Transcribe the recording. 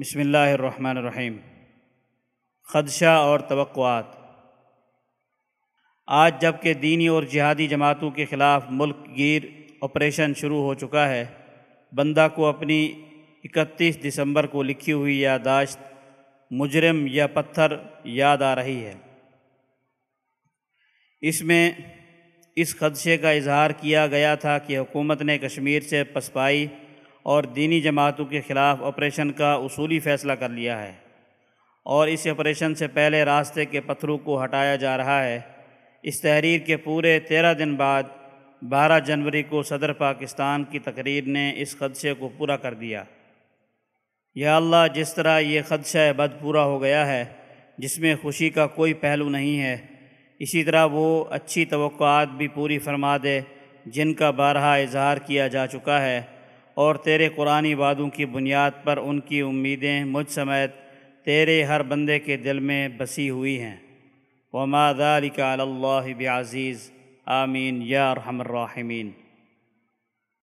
بسم اللہ الرحمن الرحیم۔ خدشہ اور توقعات۔ آج جبکہ دینی اور جہادی جماعتوں کے خلاف ملک گیر آپریشن شروع ہو چکا ہے، بندہ کو اپنی اکتیس دسمبر کو لکھی ہوئی یادداشت مجرم یا پتھر یاد آ رہی ہے۔ اس میں اس خدشے کا اظہار کیا گیا تھا کہ حکومت نے کشمیر سے پسپائی اور دینی جماعتوں کے خلاف آپریشن کا اصولی فیصلہ کر لیا ہے۔ اور اس آپریشن سے پہلے راستے کے پتھروں کو ہٹایا جا رہا ہے۔ اس تحریر کے پورے تیرہ دن بعد بارہ جنوری کو صدر پاکستان کی تقریر نے اس خدشے کو پورا کر دیا۔ یا اللہ، جس طرح یہ خدشہ بد پورا ہو گیا ہے، جس میں خوشی کا کوئی پہلو نہیں ہے، اسی طرح وہ اچھی توقعات بھی پوری فرما دے، جن کا بارہا اظہار کیا جا چکا ہے۔ اور تیرے قرآن وعدوں کی بنیاد پر ان کی امیدیں مجھ سمیت تیرے ہر بندے کے دل میں بسی ہوئی ہیں۔ وما ذلك علی اللہ بعزیز آمین۔ یا ارحم الراحمین۔